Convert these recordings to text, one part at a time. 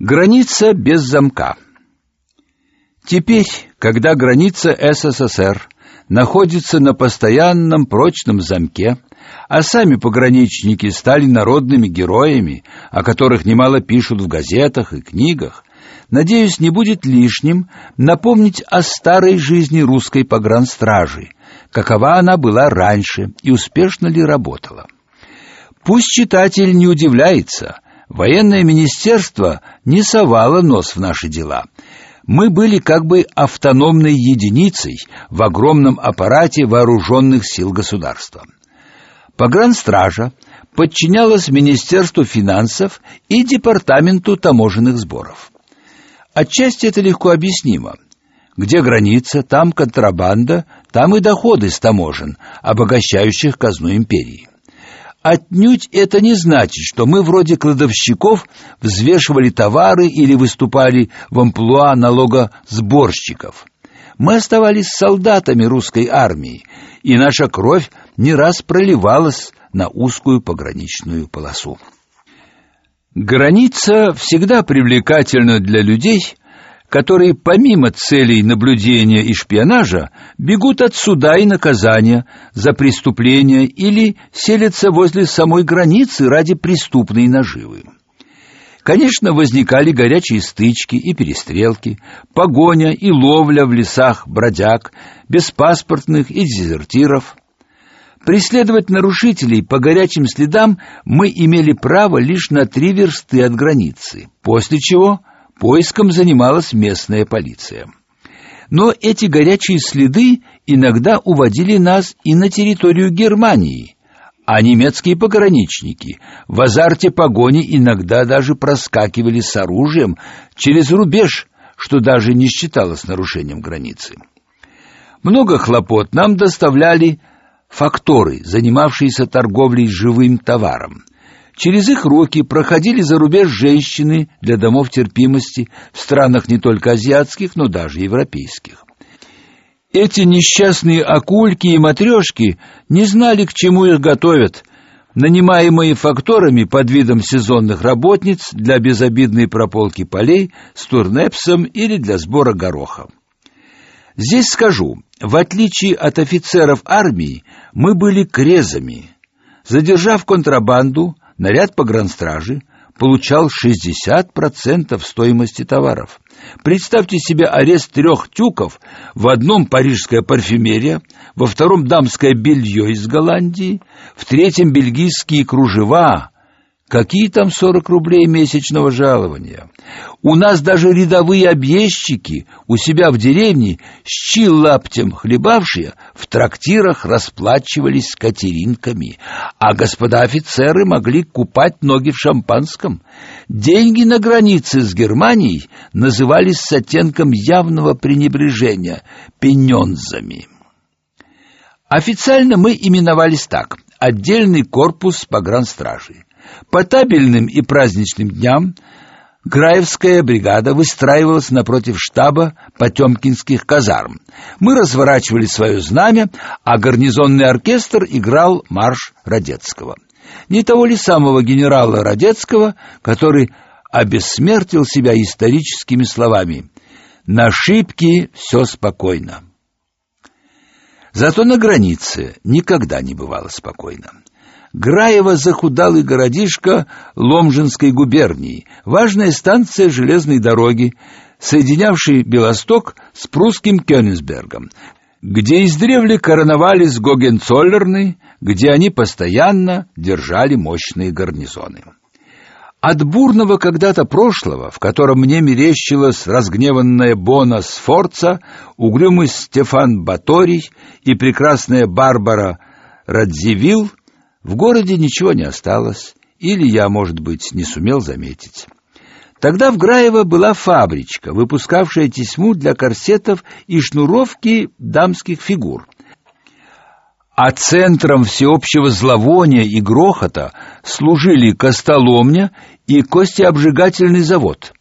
Граница без замка. Теперь, когда граница СССР находится на постоянном прочном замке, а сами пограничники стали народными героями, о которых немало пишут в газетах и книгах, надеюсь, не будет лишним напомнить о старой жизни русской погранстражи, какова она была раньше и успешно ли работала. Пусть читатель не удивляется, Военное министерство не совало нос в наши дела. Мы были как бы автономной единицей в огромном аппарате вооруженных сил государства. Погранстража подчинялась Министерству финансов и Департаменту таможенных сборов. Отчасти это легко объяснимо. Где граница, там контрабанда, там и доходы с таможен, обогащающих казну империи. Отнюдь это не значит, что мы вроде кладовщиков взвешивали товары или выступали в амплуа налогосборщиков. Мы оставались солдатами русской армии, и наша кровь не раз проливалась на узкую пограничную полосу. Граница всегда привлекательна для людей, которые помимо целей наблюдения и шпионажа бегут от суда и наказания за преступления или селятся возле самой границы ради преступной наживы. Конечно, возникали горячие стычки и перестрелки, погоня и ловля в лесах бродяг, беспаспортных и дезертиров. Преследовать нарушителей по горячим следам мы имели право лишь на три версты от границы, после чего Поиском занималась местная полиция. Но эти горячие следы иногда уводили нас и на территорию Германии, а немецкие пограничники в азарте погони иногда даже проскакивали с оружием через рубеж, что даже не считалось нарушением границы. Много хлопот нам доставляли факторы, занимавшиеся торговлей живым товаром. Через их руки проходили за рубеж женщины для домов терпимости в странах не только азиатских, но даже европейских. Эти несчастные акульки и матрешки не знали, к чему их готовят, нанимаемые факторами под видом сезонных работниц для безобидной прополки полей с турнепсом или для сбора гороха. Здесь скажу, в отличие от офицеров армии, мы были крезами. Задержав контрабанду, наряд погранстражи получал 60% стоимости товаров. Представьте себе арест трех тюков, в одном парижская парфюмерия, во втором дамское белье из Голландии, в третьем бельгийские кружева, Какие там 40 рублей месячного жалования? У нас даже рядовые объездчики у себя в деревне, щи лаптем хлебавшие, в трактирах расплачивались катеринками, а господа офицеры могли купать ноги в шампанском. Деньги на границе с Германией назывались с оттенком явного пренебрежения пенёнзами. Официально мы именовались так: отдельный корпус погранстражи. По табельным и праздничным дням Граевская бригада выстраивалась напротив штаба Потемкинских казарм. Мы разворачивали свое знамя, а гарнизонный оркестр играл марш Радецкого. Не того ли самого генерала Радецкого, который обессмертил себя историческими словами «На шибке все спокойно». Зато на границе никогда не бывало спокойно. Граево захудалый городишко Ломжинской губернии, важная станция железной дороги, соединявшей Белосток с прусским Кёнигсбергом, где издревле короновались Гогенцоллерны, где они постоянно держали мощные гарнизоны. От бурного когда-то прошлого, в котором мне мерещилась разгневанная Бона Сфорца, угрюмый Стефан Баторий и прекрасная Барбара Радзивилл, в городе ничего не осталось, или я, может быть, не сумел заметить. Тогда в Граево была фабричка, выпускавшая тесьму для корсетов и шнуровки дамских фигур. А центром всеобщего зловония и грохота служили костоломня и костеобжигательный завод.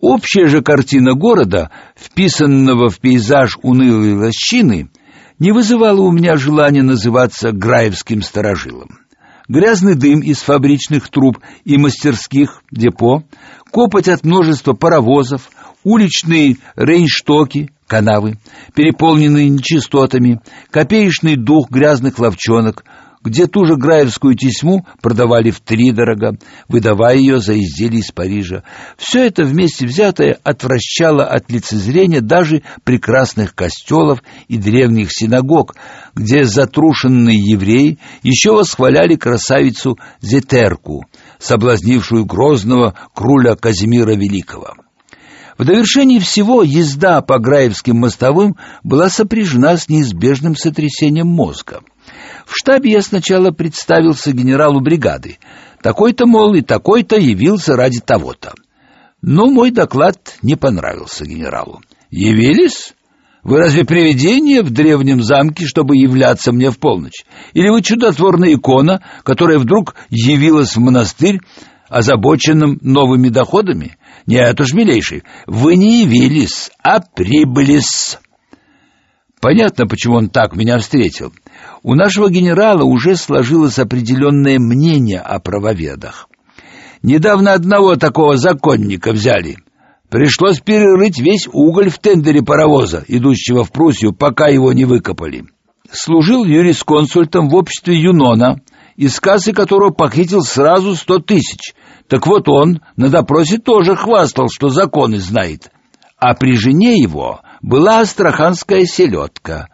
Общая же картина города, вписанного в пейзаж унылой лощины, не вызывало у меня желания называться Граевским сторожилом. Грязный дым из фабричных труб и мастерских депо, копоть от множества паровозов, уличные рейнштоки, канавы, переполненные нечистотами, копеечный дух грязных ловчонок, где ту же граевскую тесьму продавали в три дорого, выдавая ее за изделия из Парижа. Все это вместе взятое отвращало от лицезрения даже прекрасных костелов и древних синагог, где затрушенные евреи еще восхваляли красавицу Зетерку, соблазнившую грозного круля Казимира Великого. В довершении всего езда по Граевским мостовым была сопряжена с неизбежным сотрясением мозга. В штабе я сначала представился генералу бригады. Такой-то, мол, и такой-то явился ради того-то. Но мой доклад не понравился генералу. «Явились? Вы разве привидение в древнем замке, чтобы являться мне в полночь? Или вы чудотворная икона, которая вдруг явилась в монастырь, озабоченным новыми доходами? Нет уж, милейший, вы не явились, а прибылись». Понятно, почему он так меня встретил. У нашего генерала уже сложилось определенное мнение о правоведах. Недавно одного такого законника взяли. Пришлось перерыть весь уголь в тендере паровоза, идущего в Пруссию, пока его не выкопали. Служил юрисконсультом в обществе Юнона, из кассы которого похитил сразу сто тысяч. Так вот он на допросе тоже хвастал, что законы знает. А при жене его была астраханская селедка.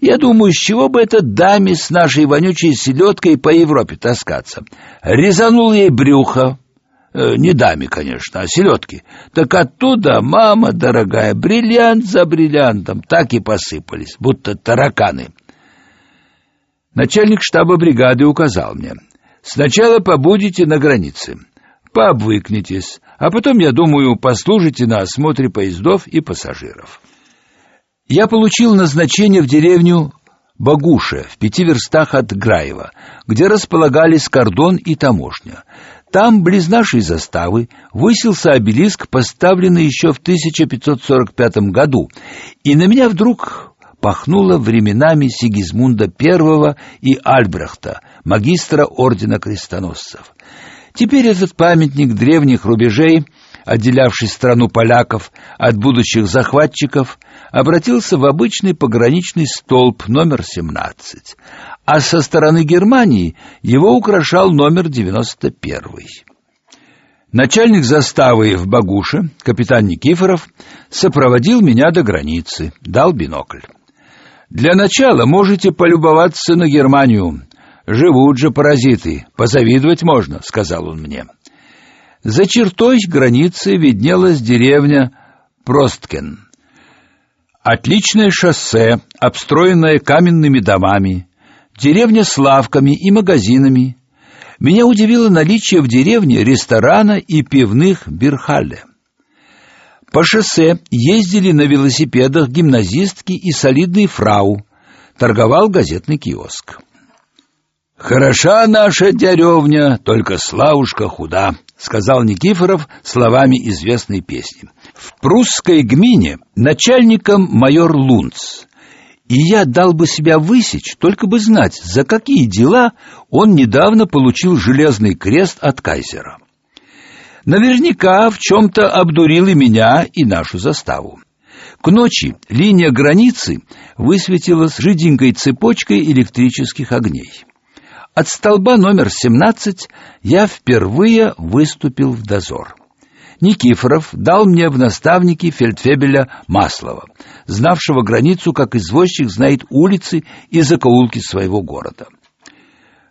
Я думаю, с чего бы эта даме с нашей вонючей селедкой по Европе таскаться? Резанул ей брюхо. Э, не даме, конечно, а селедке. Так оттуда, мама дорогая, бриллиант за бриллиантом так и посыпались, будто тараканы. Начальник штаба бригады указал мне. Сначала побудете на границе, пообвыкнетесь, а потом, я думаю, послужите на осмотре поездов и пассажиров. Я получил назначение в деревню Багуша в пяти верстах от Граева, где располагались кордон и таможня. Там, близ нашей заставы, высился обелиск, поставленный еще в 1545 году, и на меня вдруг пахнуло временами Сигизмунда I и Альбрехта, магистра ордена крестоносцев. Теперь этот памятник древних рубежей, отделявший страну поляков от будущих захватчиков, обратился в обычный пограничный столб номер 17, а со стороны Германии его украшал номер 91. Начальник заставы в Багуше, капитан Никифоров, сопроводил меня до границы, дал бинокль. Для начала можете полюбоваться на Германию. Живут же паразиты, позавидовать можно, сказал он мне. За чертой границы виднелась деревня Просткен. Отличное шоссе, обстроенное каменными домами, деревня с лавками и магазинами. Меня удивило наличие в деревне ресторана и пивных бирхалле. По шоссе ездили на велосипедах гимназистки и солидный фрау. Торговал газетный киоск. Хороша наша деревня, только Славушка худа, сказал Никифоров словами известной песни. В прусской гмине начальником майор Лунц. И я дал бы себя высечь, только бы знать, за какие дела он недавно получил железный крест от кайзера. Наверняка в чем-то обдурил и меня, и нашу заставу. К ночи линия границы высветилась жиденькой цепочкой электрических огней. От столба номер 17 я впервые выступил в дозор. Никифоров дал мне в наставники фельдфебеля Маслова, знавшего границу, как извозчик знает улицы и закоулки своего города.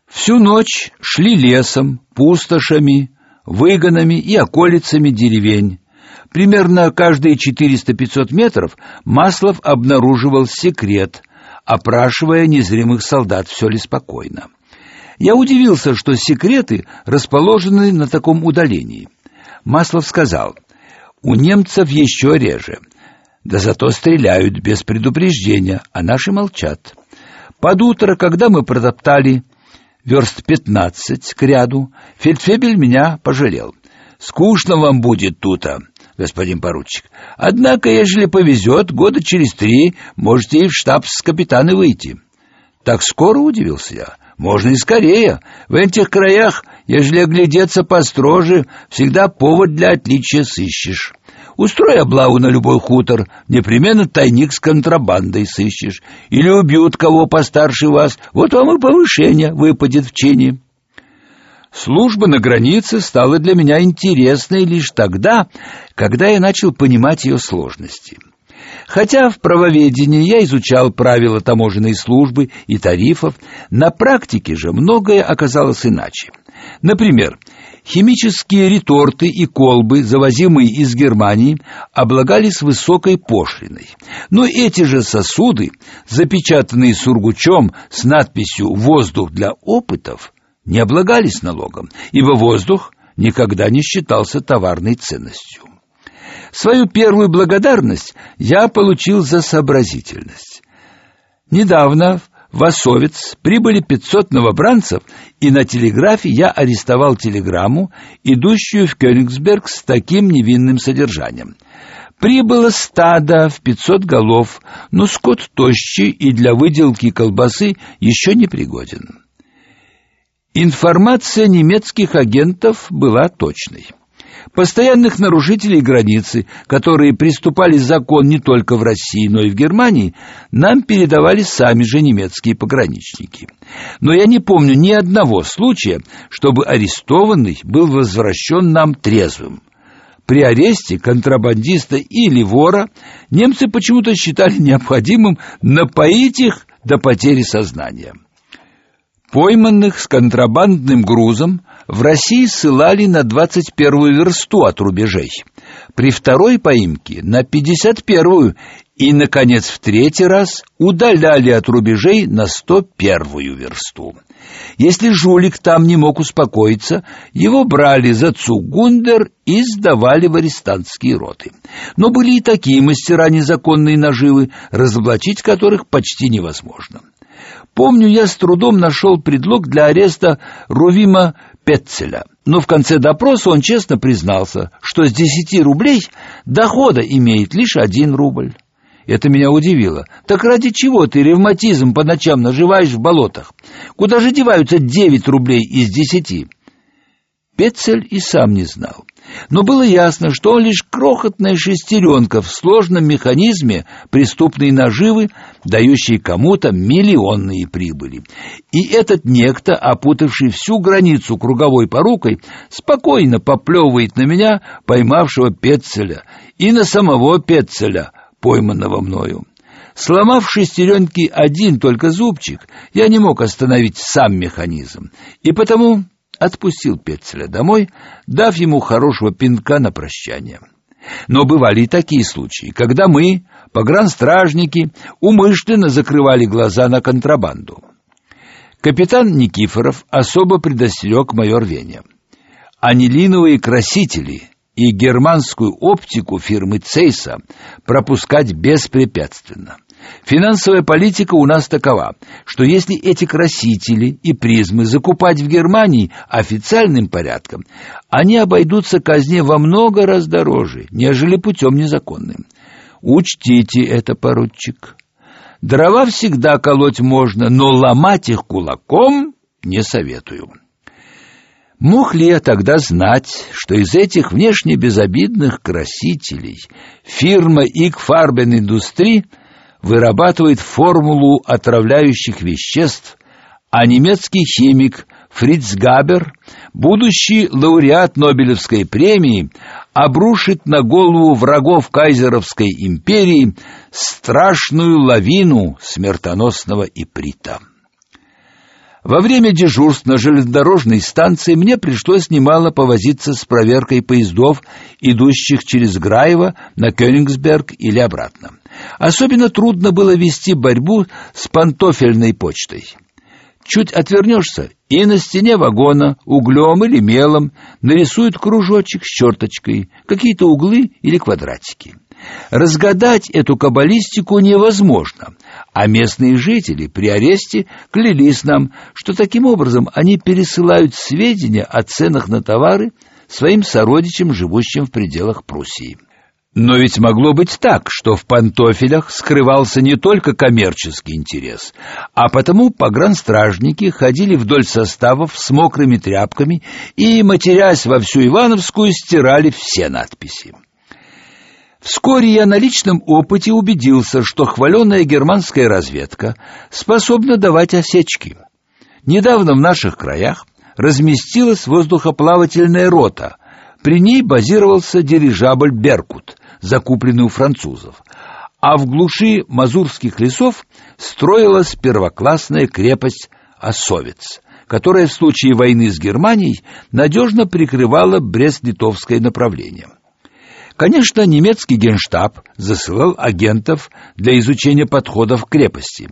Всю ночь шли лесом, пустошами, выгонами и околицами деревень. Примерно каждые 400-500 метров Маслов обнаруживал секрет, опрашивая незримых солдат, все ли спокойно. Я удивился, что секреты расположены на таком удалении. Маслов сказал, у немцев еще реже, да зато стреляют без предупреждения, а наши молчат. Под утро, когда мы протоптали верст пятнадцать к ряду, фельдфебель меня пожалел. Скучно вам будет тут-то, господин поручик. Однако, ежели повезет, года через три можете и в штаб с капитана выйти. Так скоро удивился я. Можно и скорее. В этих краях, ежели оглядеться построже, всегда повод для отличия сыщешь. Устрой облаву на любой хутор, непременно тайник с контрабандой сыщешь. Или убьют кого постарше вас, вот вам и повышение выпадет в чине. Служба на границе стала для меня интересной лишь тогда, когда я начал понимать ее сложности. Хотя в правоведении я изучал правила таможенной службы и тарифов, на практике же многое оказалось иначе. Например, химические реторты и колбы, завозимые из Германии, облагались высокой пошлиной. Но эти же сосуды, запечатанные сургучом с надписью «Воздух для опытов», не облагались налогом, ибо воздух никогда не считался товарной ценностью. Свою первую благодарность я получил за сообразительность. Недавно в Осовец прибыли 500 новобранцев, и на телеграфе я арестовал телеграмму, идущую в Кёнигсберг с таким невинным содержанием. Прибыло стадо в 500 голов, но скот тощий и для выделки колбасы еще не пригоден. Информация немецких агентов была точной. Постоянных нарушителей границы, которые приступали закон не только в России, но и в Германии, нам передавали сами же немецкие пограничники. Но я не помню ни одного случая, чтобы арестованный был возвращен нам трезвым. При аресте контрабандиста или вора немцы почему-то считали необходимым напоить их до потери сознания. Пойманных с контрабандным грузом в России ссылали на 21-ю версту от рубежей, при второй поимке на 51-ю и, наконец, в третий раз удаляли от рубежей на 101-ю версту. Если жулик там не мог успокоиться, его брали за цугундер и сдавали в арестантские роты. Но были и такие мастера незаконной наживы, разоблачить которых почти невозможно. Помню, я с трудом нашел предлог для ареста Рувима Петцеля. Но в конце допроса он честно признался, что с десяти рублей дохода имеет лишь один рубль. Это меня удивило. Так ради чего ты ревматизм по ночам наживаешь в болотах? Куда же деваются девять рублей из десяти? Петцель и сам не знал. Но было ясно, что он лишь крохотная шестеренка в сложном механизме преступной наживы, дающей кому-то миллионные прибыли. И этот некто, опутавший всю границу круговой порукой, спокойно поплевывает на меня, поймавшего Петцеля, и на самого Петцеля, пойманного мною. Сломав в шестеренке один только зубчик, я не мог остановить сам механизм, и потому отпустил Петцеля домой, дав ему хорошего пинка на прощание. Но бывали и такие случаи, когда мы, погранстражники, умышленно закрывали глаза на контрабанду. Капитан Никифоров особо предостерег майор Веня. Анилиновые красители и германскую оптику фирмы Цейса пропускать беспрепятственно. Финансовая политика у нас такова, что если эти красители и призмы закупать в Германии официальным порядком, они обойдутся казне во много раз дороже, нежели путем незаконным. Учтите это, поручик. Дрова всегда колоть можно, но ломать их кулаком не советую. Мог ли я тогда знать, что из этих внешне безобидных красителей фирма Икфарбен Индустри вырабатывает формулу отравляющих веществ, а немецкий химик Фриц Габер, будущий лауреат Нобелевской премии, обрушит на голову врагов кайзеровской империи страшную лавину смертоносного иприта. Во время дежурств на железнодорожной станции мне пришлось немало повозиться с проверкой поездов, идущих через Граево на Кёнигсберг или обратно. Особенно трудно было вести борьбу с пантофельной почтой. Чуть отвернешься, и на стене вагона углем или мелом нарисуют кружочек с черточкой, какие-то углы или квадратики. Разгадать эту каббалистику невозможно, а местные жители при аресте клялись нам, что таким образом они пересылают сведения о ценах на товары своим сородичам, живущим в пределах Пруссии. Но ведь могло быть так, что в пантофелях скрывался не только коммерческий интерес, а потому погранстражники ходили вдоль составов с мокрыми тряпками и, матерясь во всю Ивановскую, стирали все надписи. Вскоре я на личном опыте убедился, что хваленая германская разведка способна давать осечки. Недавно в наших краях разместилась воздухоплавательная рота. При ней базировался дирижабль «Беркут», закупленный у французов, а в глуши мазурских лесов строилась первоклассная крепость Осовец, которая в случае войны с Германией надежно прикрывала Брест-Литовское направление. Конечно, немецкий генштаб засылал агентов для изучения подходов к крепости.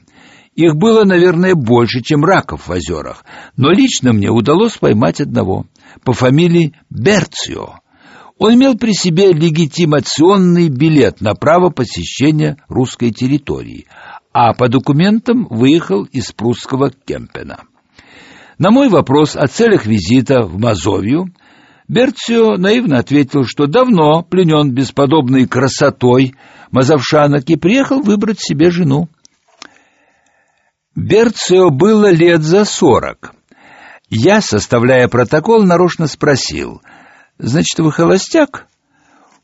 Их было, наверное, больше, чем раков в озерах, но лично мне удалось поймать одного по фамилии Берцио. Он имел при себе легитимационный билет на право посещения русской территории, а по документам выехал из прусского Кемпена. На мой вопрос о целях визита в Мазовию Берцио наивно ответил, что давно пленен бесподобной красотой мазовшанок и приехал выбрать себе жену. Берцио было лет за сорок. Я, составляя протокол, нарочно спросил — Значит, вы холостяк?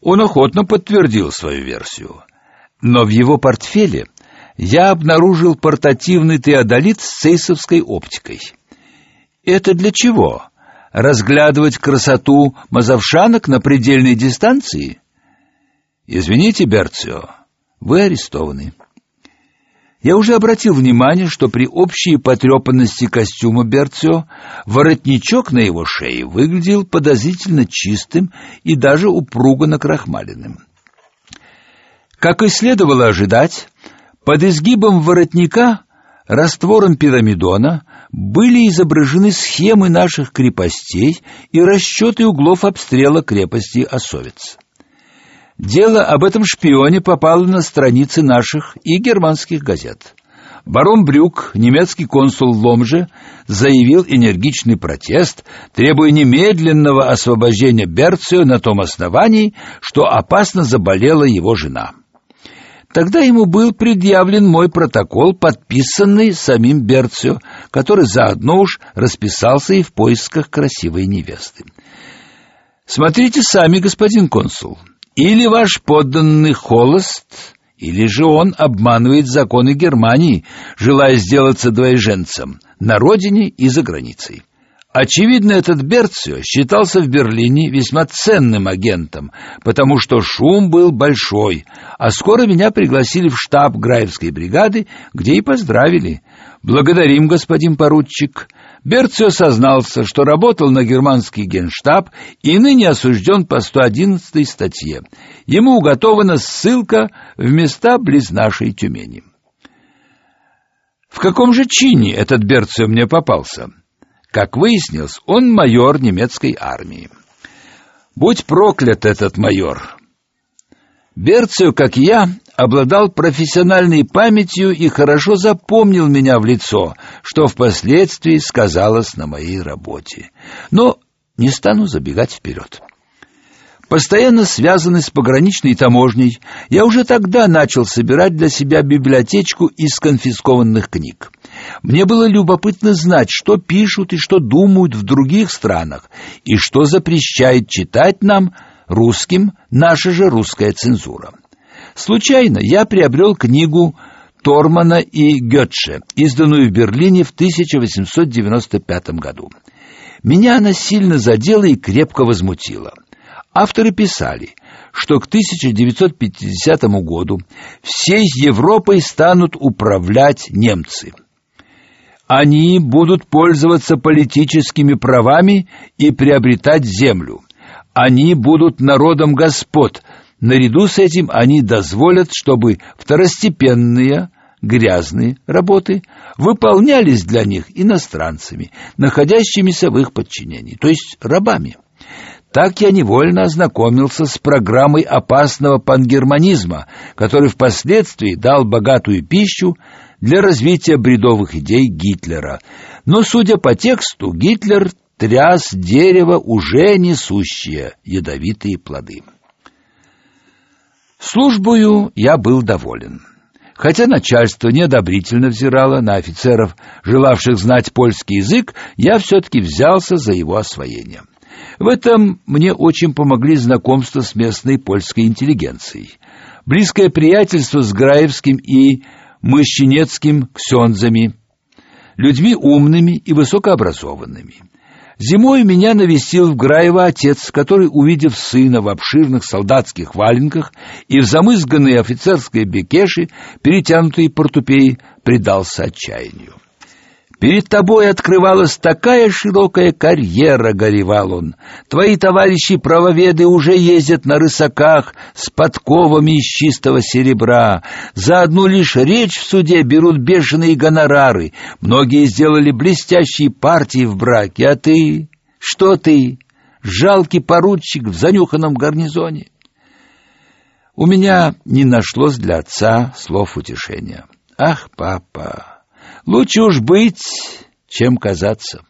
Он охотно подтвердил свою версию. Но в его портфеле я обнаружил портативный теодолит с цейсовской оптикой. Это для чего? Разглядывать красоту мазовшанок на предельной дистанции? Извините, Берцио, вы арестованы. Я уже обратил внимание, что при общей потрепанности костюма Берцио воротничок на его шее выглядел подозрительно чистым и даже упруго накрахмаленным. Как и следовало ожидать, под изгибом воротника раствором пирамидона были изображены схемы наших крепостей и расчеты углов обстрела крепости Осовец. Дело об этом шпионе попало на страницы наших и германских газет. Барон Брюк, немецкий консул в Ломже, заявил энергичный протест, требуя немедленного освобождения Берцио на том основании, что опасно заболела его жена. Тогда ему был предъявлен мой протокол, подписанный самим Берцио, который заодно уж расписался и в поисках красивой невесты. Смотрите сами, господин консул. Или ваш подданный холост, или же он обманывает законы Германии, желая сделаться двоеженцем на родине и за границей. Очевидно, этот Берцио считался в Берлине весьма ценным агентом, потому что шум был большой, а скоро меня пригласили в штаб Граевской бригады, где и поздравили. Благодарим, господин поручик. Берцио сознался, что работал на германский генштаб и ныне осужден по 111 статье. Ему уготована ссылка в места близ нашей Тюмени. В каком же чине этот Берцио мне попался? Как выяснилось, он майор немецкой армии. Будь проклят этот майор. Берцио, как и я, обладал профессиональной памятью и хорошо запомнил меня в лицо, что впоследствии сказалось на моей работе. Но не стану забегать вперед. Постоянно связанный с пограничной таможней, я уже тогда начал собирать для себя библиотечку из конфискованных книг. Мне было любопытно знать, что пишут и что думают в других странах, и что запрещает читать нам, русским, наша же русская цензура. Случайно я приобрел книгу Тормана и Гётше, изданную в Берлине в 1895 году. Меня она сильно задела и крепко возмутила. Авторы писали, что к 1950 году всей Европой станут управлять немцы. Они будут пользоваться политическими правами и приобретать землю. Они будут народом господ, Наряду с этим они дозволят, чтобы второстепенные грязные работы выполнялись для них иностранцами, находящимися в их подчинении, то есть рабами. Так я невольно ознакомился с программой опасного пангерманизма, который впоследствии дал богатую пищу для развития бредовых идей Гитлера. Но, судя по тексту, Гитлер тряс дерево, уже несущее ядовитые плоды. Службою я был доволен. Хотя начальство неодобрительно взирало на офицеров, желавших знать польский язык, я все-таки взялся за его освоение. В этом мне очень помогли знакомства с местной польской интеллигенцией. Близкое приятельство с Граевским и Мыщенецким ксензами, людьми умными и высокообразованными. Зимой меня навестил в Граево отец, который, увидев сына в обширных солдатских валенках и в замызганной офицерской бекеше, перетянутой портупеей, предался отчаянию. Перед тобой открывалась такая широкая карьера, горевал он. Твои товарищи-правоведы уже ездят на рысаках с подковами из чистого серебра. За одну лишь речь в суде берут бешеные гонорары. Многие сделали блестящие партии в браке, а ты... Что ты? Жалкий поручик в занюханном гарнизоне. У меня не нашлось для отца слов утешения. Ах, папа... Лучше уж быть, чем казаться.